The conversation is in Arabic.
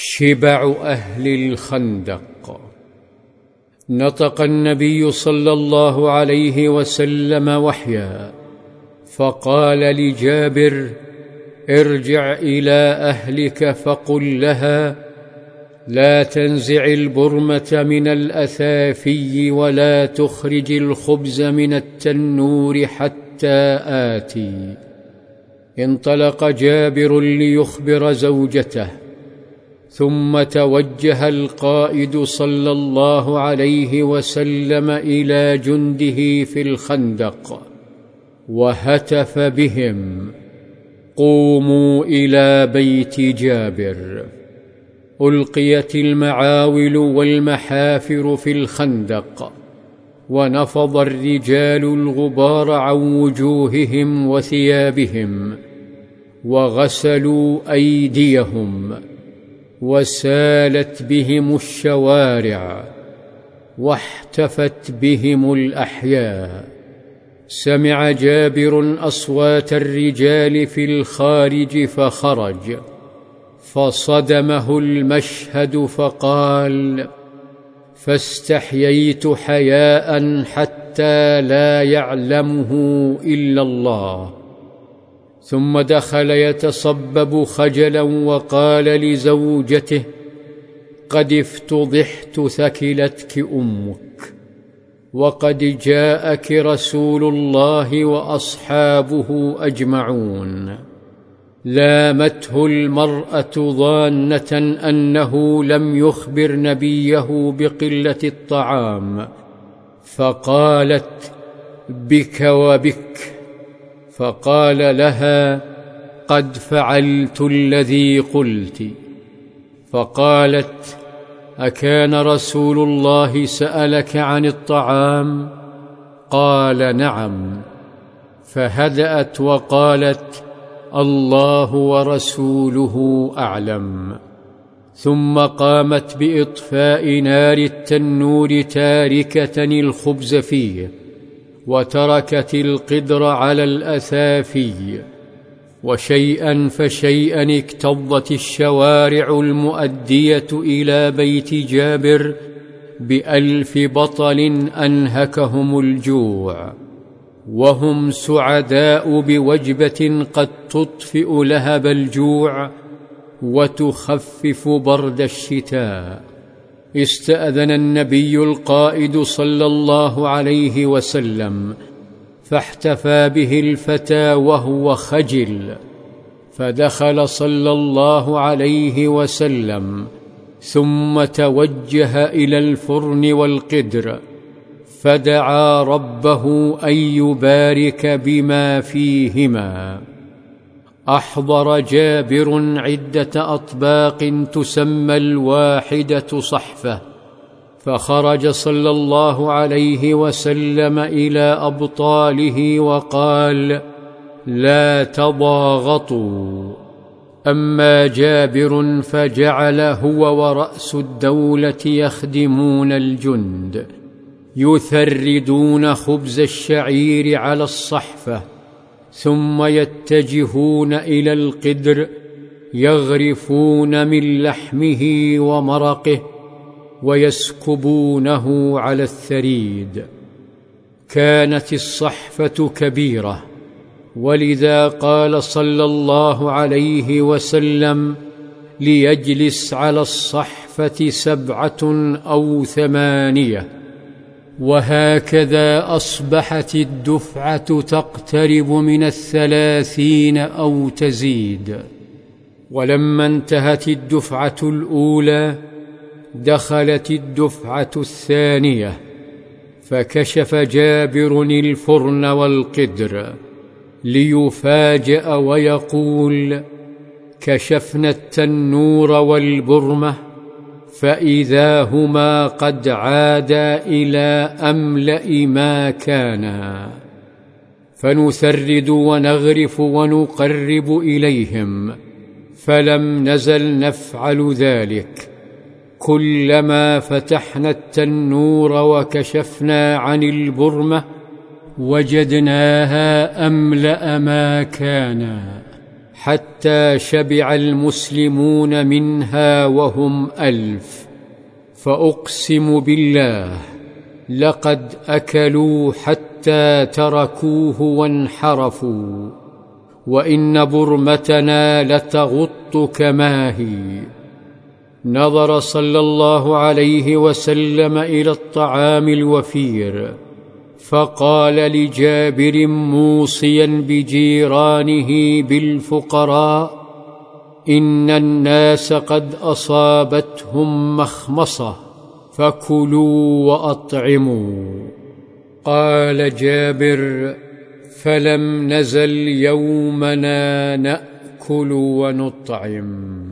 شبع أهل الخندق. نطق النبي صلى الله عليه وسلم وحيا فقال لجابر ارجع إلى أهلك فقل لها لا تنزع البرمة من الأثافي ولا تخرج الخبز من التنور حتى آتي. انطلق جابر ليخبر زوجته. ثم توجه القائد صلى الله عليه وسلم إلى جنده في الخندق وهتف بهم. قوموا إلى بيت جابر. ألقيت المعاول والمحافر في الخندق ونفض الرجال الغبار عن وجوههم وثيابهم وغسلوا أيديهم. وسالت بهم الشوارع واحتفت بهم الأحياء. سمع جابر أصوات الرجال في الخارج فخرج فصدمه المشهد فقال فاستحييت حياء حتى لا يعلمه إلا الله. ثم دخل يتصبب خجلا وقال لزوجته قد افتضحت ثكلتك أمك وقد جاءك رسول الله وأصحابه أجمعون. لامته المرأة ظانة أنه لم يخبر نبيه بقلة الطعام فقالت بك وبك. فقال لها قد فعلت الذي قلت. فقالت أكان رسول الله سألك عن الطعام؟ قال نعم. فهدأت وقالت الله ورسوله أعلم. ثم قامت بإطفاء نار التنور تاركة الخبز فيه. وتركت القدر على الأثافي وشيئا فشيئا اكتظت الشوارع المؤدية إلى بيت جابر بألف بطل أنهكهم الجوع وهم سعداء بوجبة قد تطفئ لهب الجوع وتخفف برد الشتاء. استأذن النبي القائد صلى الله عليه وسلم فاحتفى به الفتى وهو خجل فدخل صلى الله عليه وسلم ثم توجه إلى الفرن والقدر فدعا ربه أن يبارك بما فيهما. أحضر جابر عدة أطباق تسمى الواحدة صحفة فخرج صلى الله عليه وسلم إلى أبطاله وقال لا تضاغطوا أما جابر فجعل هو ورأس الدولة يخدمون الجند يثردون خبز الشعير على الصحفة ثم يتجهون إلى القدر يغرفون من لحمه ومرقه ويسكبونه على الثريد. كانت الصحفة كبيرة ولذا قال صلى الله عليه وسلم ليجلس على الصحفة سبعة أو ثمانية. وهكذا أصبحت الدفعة تقترب من الثلاثين أو تزيد. ولما انتهت الدفعة الأولى دخلت الدفعة الثانية فكشف جابر الفرن والقدر ليفاجأ ويقول كشفنا التنور والبرمة فاذا هما قد عادا إلى املا ما كانا فنثرد ونغرف ونقرب اليهم فلم نزل نفعل ذلك كلما فتحنا التنور وكشفنا عن البرمه وجدناها املا ما كانا حتى شبع المسلمون منها وهم ألف. فأقسم بالله لقد أكلوا حتى تركوه وانحرفوا وإن برمتنا لتغط كما هي. نظر صلى الله عليه وسلم إلى الطعام الوفير فقال لجابر موصيا بجيرانه بالفقراء إن الناس قد أصابتهم مخمصة فكلوا وأطعموا. قال جابر فلم نزل يومنا نأكل ونطعم.